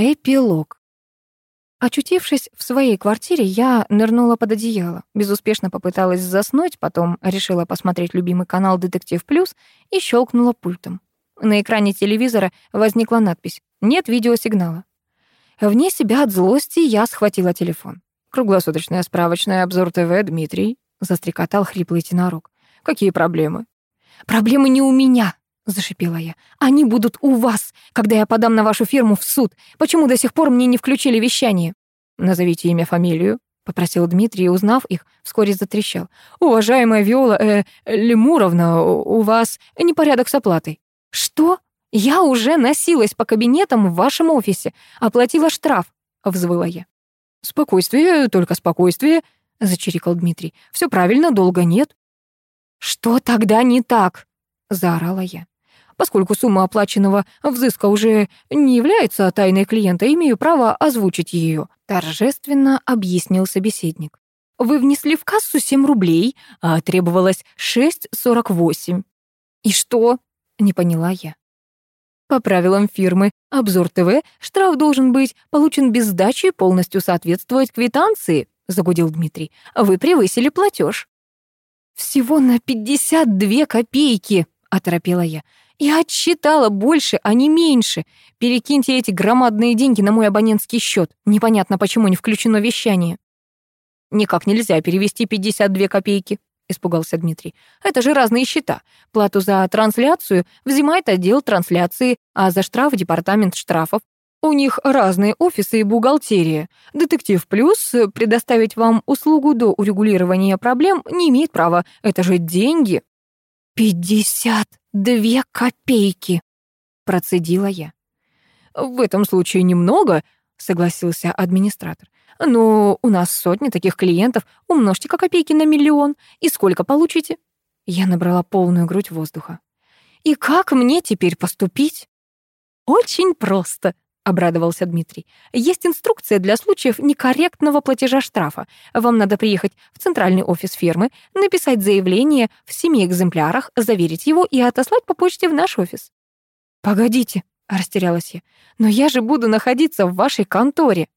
Эпилог. Очутившись в своей квартире, я нырнула под одеяло, безуспешно попыталась заснуть, потом решила посмотреть любимый канал «Детектив Плюс» и щелкнула пультом. На экране телевизора возникла надпись «Нет видеосигнала». Вне себя от злости я схватила телефон. «Круглосуточная справочная обзор ТВ, Дмитрий», — застрекотал хриплый тенорок. «Какие проблемы?» «Проблемы не у меня», зашипела я. Они будут у вас, когда я подам на вашу фирму в суд. Почему до сих пор мне не включили вещание? Назовите имя, фамилию, попросил Дмитрий, узнав их, вскоре затрещал. Уважаемая Виола э, Лемуровна, у вас непорядок с оплатой. Что? Я уже носилась по кабинетам в вашем офисе, оплатила штраф, взвыла я. Спокойствие, только спокойствие, зачирикал Дмитрий. Все правильно, долго нет. Что тогда не так? заорала я. Поскольку сумма оплаченного взыска уже не является тайной клиента, имею право озвучить ее», — торжественно объяснил собеседник. «Вы внесли в кассу 7 рублей, а требовалось 6,48». «И что?» — не поняла я. По правилам фирмы «Обзор ТВ» штраф должен быть получен без сдачи и полностью соответствовать квитанции, загудел Дмитрий. Вы превысили платеж. Всего на 52 копейки, оторопела я. Я отсчитала больше, а не меньше. Перекиньте эти громадные деньги на мой абонентский счет. Непонятно, почему не включено вещание. Никак нельзя перевести 52 копейки, испугался Дмитрий. Это же разные счета. Плату за трансляцию взимает отдел трансляции, а за штраф — департамент штрафов. У них разные офисы и бухгалтерия. Детектив Плюс предоставить вам услугу до урегулирования проблем не имеет права. Это же деньги. «Пятьдесят две копейки!» — процедила я. «В этом случае немного», — согласился администратор. «Но у нас сотни таких клиентов. Умножьте-ка копейки на миллион. И сколько получите?» Я набрала полную грудь воздуха. «И как мне теперь поступить?» «Очень просто», обрадовался Дмитрий. Есть инструкция для случаев некорректного платежа штрафа. Вам надо приехать в центральный офис фирмы, написать заявление в семи экземплярах, заверить его и отослать по почте в наш офис. Погодите, растерялась я. Но я же буду находиться в вашей конторе.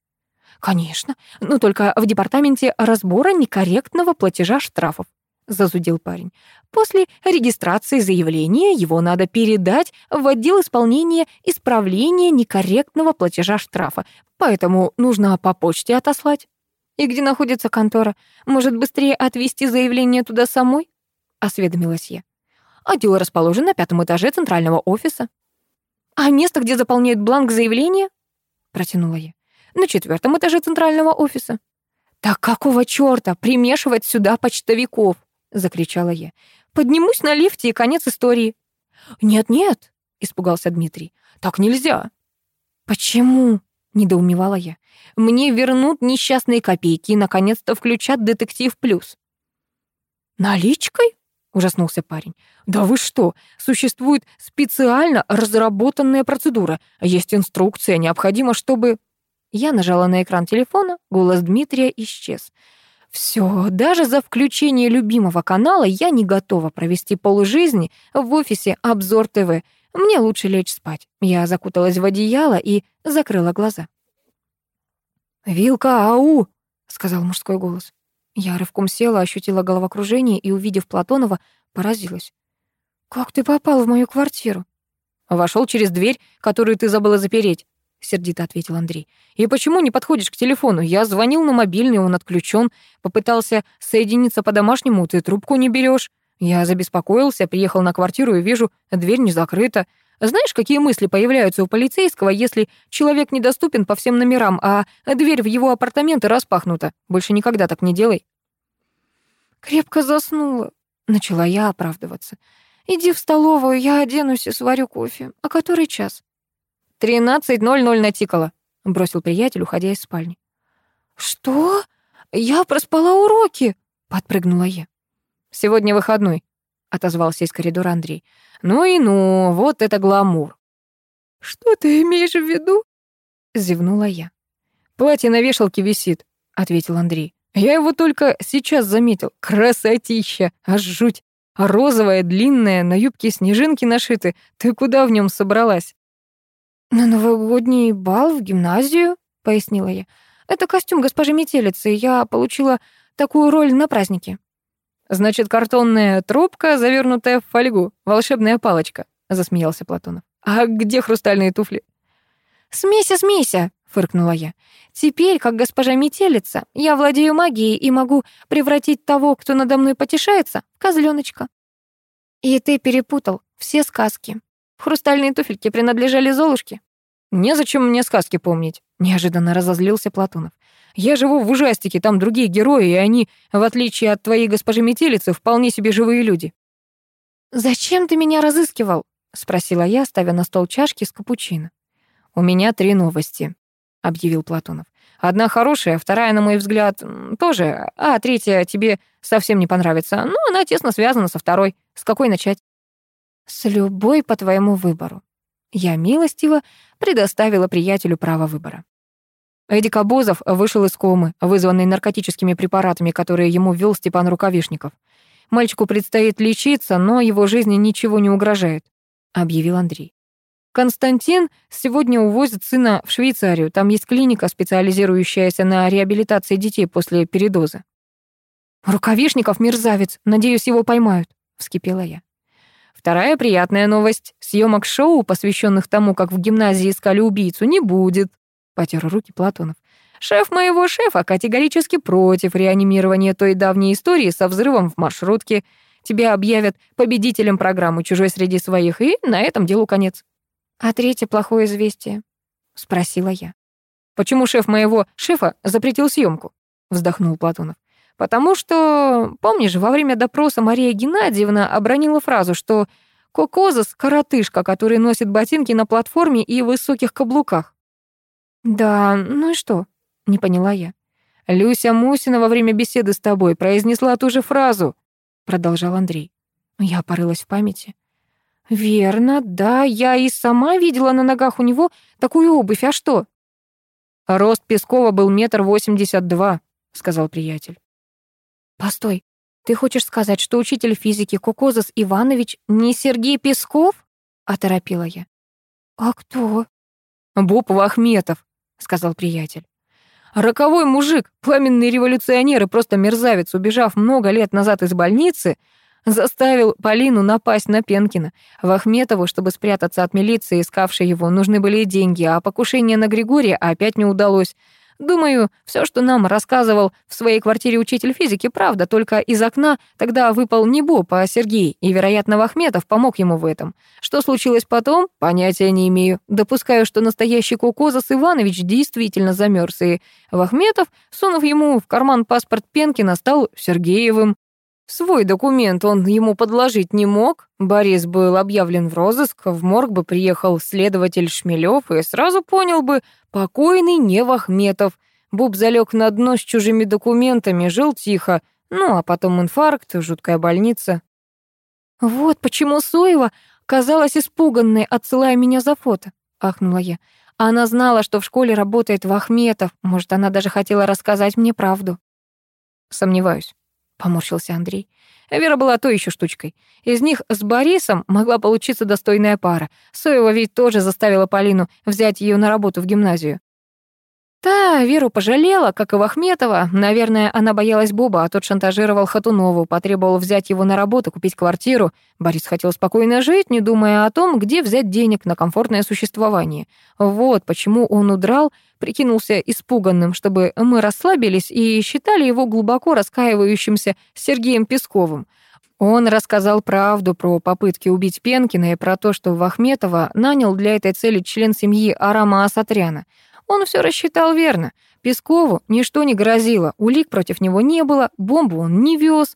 Конечно, но только в департаменте разбора некорректного платежа штрафов зазудил парень. После регистрации заявления его надо передать в отдел исполнения исправления некорректного платежа штрафа, поэтому нужно по почте отослать. И где находится контора? Может, быстрее отвезти заявление туда самой? Осведомилась я. Отдел расположен на пятом этаже центрального офиса. А место, где заполняют бланк заявления? Протянула я. На четвертом этаже центрального офиса. Так какого чёрта примешивать сюда почтовиков? — закричала я. «Поднимусь на лифте, и конец истории». «Нет-нет», — испугался Дмитрий. «Так нельзя». «Почему?» — недоумевала я. «Мне вернут несчастные копейки и, наконец-то, включат детектив плюс». «Наличкой?» — ужаснулся парень. «Да вы что? Существует специально разработанная процедура. Есть инструкция, необходимо, чтобы...» Я нажала на экран телефона, голос Дмитрия исчез. Все, даже за включение любимого канала я не готова провести полжизни в офисе «Обзор ТВ». Мне лучше лечь спать. Я закуталась в одеяло и закрыла глаза. «Вилка, ау!» — сказал мужской голос. Я рывком села, ощутила головокружение и, увидев Платонова, поразилась. «Как ты попал в мою квартиру?» «Вошел через дверь, которую ты забыла запереть», — сердито ответил Андрей. «И почему не подходишь к телефону? Я звонил на мобильный, он отключен. Попытался соединиться по-домашнему, ты трубку не берешь. Я забеспокоился, приехал на квартиру и вижу, дверь не закрыта. Знаешь, какие мысли появляются у полицейского, если человек недоступен по всем номерам, а дверь в его апартаменты распахнута? Больше никогда так не делай». «Крепко заснула», — начала я оправдываться. «Иди в столовую, я оденусь и сварю кофе. А который час?» «Тринадцать ноль ноль натикало», — бросил приятель, уходя из спальни. «Что? Я проспала уроки!» — подпрыгнула я. «Сегодня выходной», — отозвался из коридора Андрей. «Ну и ну, вот это гламур». «Что ты имеешь в виду?» — зевнула я. «Платье на вешалке висит», — ответил Андрей. «Я его только сейчас заметил. Красотища, аж жуть. Розовая, длинная, на юбке снежинки нашиты. Ты куда в нем собралась?» «На новогодний бал в гимназию», — пояснила я. «Это костюм госпожи Метелицы, я получила такую роль на празднике». «Значит, картонная трубка, завернутая в фольгу, волшебная палочка», — засмеялся Платонов. «А где хрустальные туфли?» «Смейся, смейся!» — фыркнула я. «Теперь, как госпожа Метелица, я владею магией и могу превратить того, кто надо мной потешается, в козленочка». «И ты перепутал все сказки. Хрустальные туфельки принадлежали Золушке». «Незачем мне сказки помнить», — неожиданно разозлился Платонов. «Я живу в ужастике, там другие герои, и они, в отличие от твоей госпожи Метелицы, вполне себе живые люди». «Зачем ты меня разыскивал?» — спросила я, ставя на стол чашки с капучино. «У меня три новости», — объявил Платонов. «Одна хорошая, вторая, на мой взгляд, тоже, а третья тебе совсем не понравится. Но она тесно связана со второй. С какой начать?» «С любой по твоему выбору». Я милостиво предоставила приятелю право выбора. Эдик Обозов вышел из комы, вызванной наркотическими препаратами, которые ему ввел Степан Рукавишников. Мальчику предстоит лечиться, но его жизни ничего не угрожает, объявил Андрей. Константин сегодня увозит сына в Швейцарию. Там есть клиника, специализирующаяся на реабилитации детей после передоза. «Рукавишников мерзавец. Надеюсь, его поймают», — вскипела я. Вторая приятная новость. Съемок шоу, посвященных тому, как в гимназии искали убийцу, не будет. Потер руки Платонов. Шеф моего шефа категорически против реанимирования той давней истории со взрывом в маршрутке. Тебя объявят победителем программы «Чужой среди своих», и на этом делу конец. «А третье плохое известие?» — спросила я. «Почему шеф моего шефа запретил съемку? вздохнул Платонов. «Потому что, помнишь, во время допроса Мария Геннадьевна обронила фразу, что Кокозас — коротышка, который носит ботинки на платформе и высоких каблуках». «Да, ну и что?» — не поняла я. «Люся Мусина во время беседы с тобой произнесла ту же фразу», — продолжал Андрей. Я порылась в памяти. «Верно, да, я и сама видела на ногах у него такую обувь, а что?» «Рост Пескова был метр восемьдесят два», — сказал приятель. «Постой, ты хочешь сказать, что учитель физики Кукозас Иванович не Сергей Песков?» — оторопила я. «А кто?» «Боб Вахметов», — сказал приятель. «Роковой мужик, пламенный революционер и просто мерзавец, убежав много лет назад из больницы, Заставил Полину напасть на Пенкина. Вахметову, чтобы спрятаться от милиции, искавшей его, нужны были деньги, а покушение на Григория опять не удалось. Думаю, все, что нам рассказывал в своей квартире учитель физики, правда, только из окна тогда выпал не Боб, а Сергей, и, вероятно, Вахметов помог ему в этом. Что случилось потом, понятия не имею. Допускаю, что настоящий Кукозас Иванович действительно замерз, и Вахметов, сунув ему в карман паспорт Пенкина, стал Сергеевым. Свой документ он ему подложить не мог. Борис был объявлен в розыск, в морг бы приехал следователь Шмелев и сразу понял бы, покойный не Вахметов. Буб залег на дно с чужими документами, жил тихо. Ну, а потом инфаркт, жуткая больница. «Вот почему Соева казалась испуганной, отсылая меня за фото», — ахнула я. Она знала, что в школе работает Вахметов. Может, она даже хотела рассказать мне правду. Сомневаюсь поморщился Андрей. Вера была той еще штучкой. Из них с Борисом могла получиться достойная пара. Соева ведь тоже заставила Полину взять ее на работу в гимназию. Та Веру пожалела, как и Вахметова. Наверное, она боялась Боба, а тот шантажировал Хатунову, потребовал взять его на работу, купить квартиру. Борис хотел спокойно жить, не думая о том, где взять денег на комфортное существование. Вот почему он удрал, прикинулся испуганным, чтобы мы расслабились и считали его глубоко раскаивающимся Сергеем Песковым. Он рассказал правду про попытки убить Пенкина и про то, что Вахметова нанял для этой цели член семьи Арама Асатряна — он все рассчитал верно. Пескову ничто не грозило, улик против него не было, бомбу он не вез.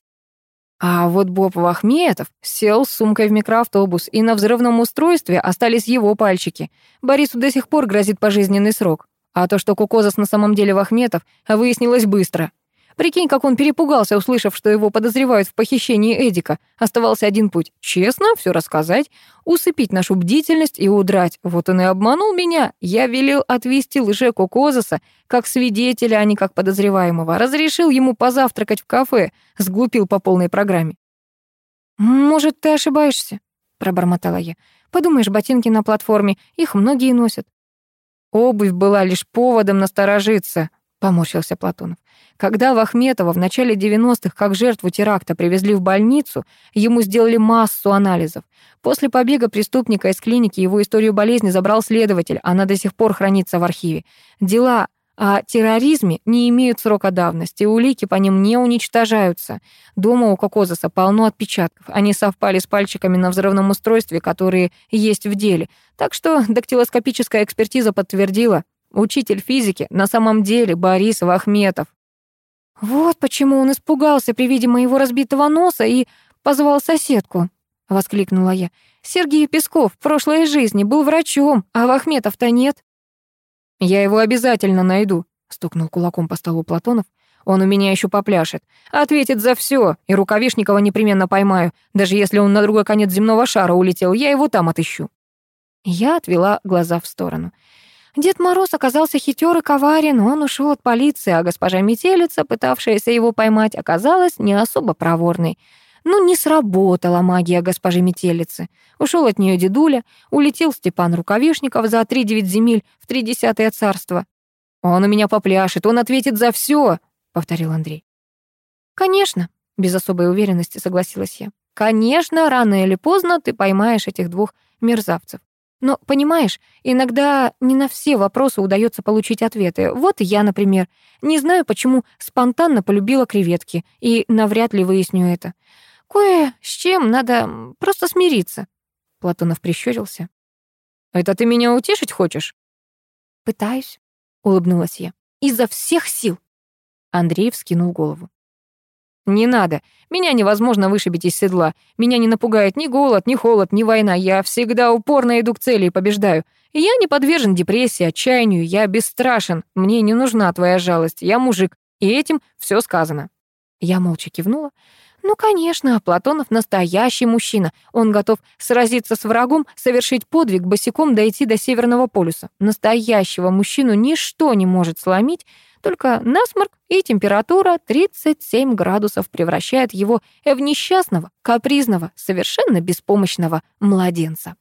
А вот Боб Вахметов сел с сумкой в микроавтобус, и на взрывном устройстве остались его пальчики. Борису до сих пор грозит пожизненный срок. А то, что Кукозас на самом деле Вахметов, выяснилось быстро. Прикинь, как он перепугался, услышав, что его подозревают в похищении Эдика. Оставался один путь — честно все рассказать, усыпить нашу бдительность и удрать. Вот он и обманул меня. Я велел отвезти лжеку Козаса как свидетеля, а не как подозреваемого. Разрешил ему позавтракать в кафе. Сглупил по полной программе. «Может, ты ошибаешься?» — пробормотала я. «Подумаешь, ботинки на платформе, их многие носят». «Обувь была лишь поводом насторожиться», — поморщился Платонов. Когда Вахметова в начале 90-х как жертву теракта привезли в больницу, ему сделали массу анализов. После побега преступника из клиники его историю болезни забрал следователь, она до сих пор хранится в архиве. Дела о терроризме не имеют срока давности, улики по ним не уничтожаются. Дома у Кокозаса полно отпечатков. Они совпали с пальчиками на взрывном устройстве, которые есть в деле. Так что дактилоскопическая экспертиза подтвердила, учитель физики на самом деле Борис Вахметов. «Вот почему он испугался при виде моего разбитого носа и позвал соседку», — воскликнула я. «Сергей Песков в прошлой жизни был врачом, а Вахметов-то нет». «Я его обязательно найду», — стукнул кулаком по столу Платонов. «Он у меня еще попляшет. Ответит за все, и Рукавишникова непременно поймаю. Даже если он на другой конец земного шара улетел, я его там отыщу». Я отвела глаза в сторону. Дед Мороз оказался хитер и коварен, он ушел от полиции, а госпожа Метелица, пытавшаяся его поймать, оказалась не особо проворной. Ну, не сработала магия госпожи Метелицы. Ушел от нее дедуля, улетел Степан Рукавишников за три девять земель в тридесятое царство. «Он у меня попляшет, он ответит за все, повторил Андрей. «Конечно», — без особой уверенности согласилась я. «Конечно, рано или поздно ты поймаешь этих двух мерзавцев. Но, понимаешь, иногда не на все вопросы удается получить ответы. Вот я, например, не знаю, почему спонтанно полюбила креветки, и навряд ли выясню это. Кое с чем надо просто смириться. Платонов прищурился. «Это ты меня утешить хочешь?» «Пытаюсь», — улыбнулась я. «Изо всех сил». Андрей вскинул голову. «Не надо. Меня невозможно вышибить из седла. Меня не напугает ни голод, ни холод, ни война. Я всегда упорно иду к цели и побеждаю. Я не подвержен депрессии, отчаянию. Я бесстрашен. Мне не нужна твоя жалость. Я мужик. И этим все сказано». Я молча кивнула. Ну, конечно, Платонов настоящий мужчина. Он готов сразиться с врагом, совершить подвиг, босиком дойти до Северного полюса. Настоящего мужчину ничто не может сломить, только насморк и температура 37 градусов превращает его в несчастного, капризного, совершенно беспомощного младенца.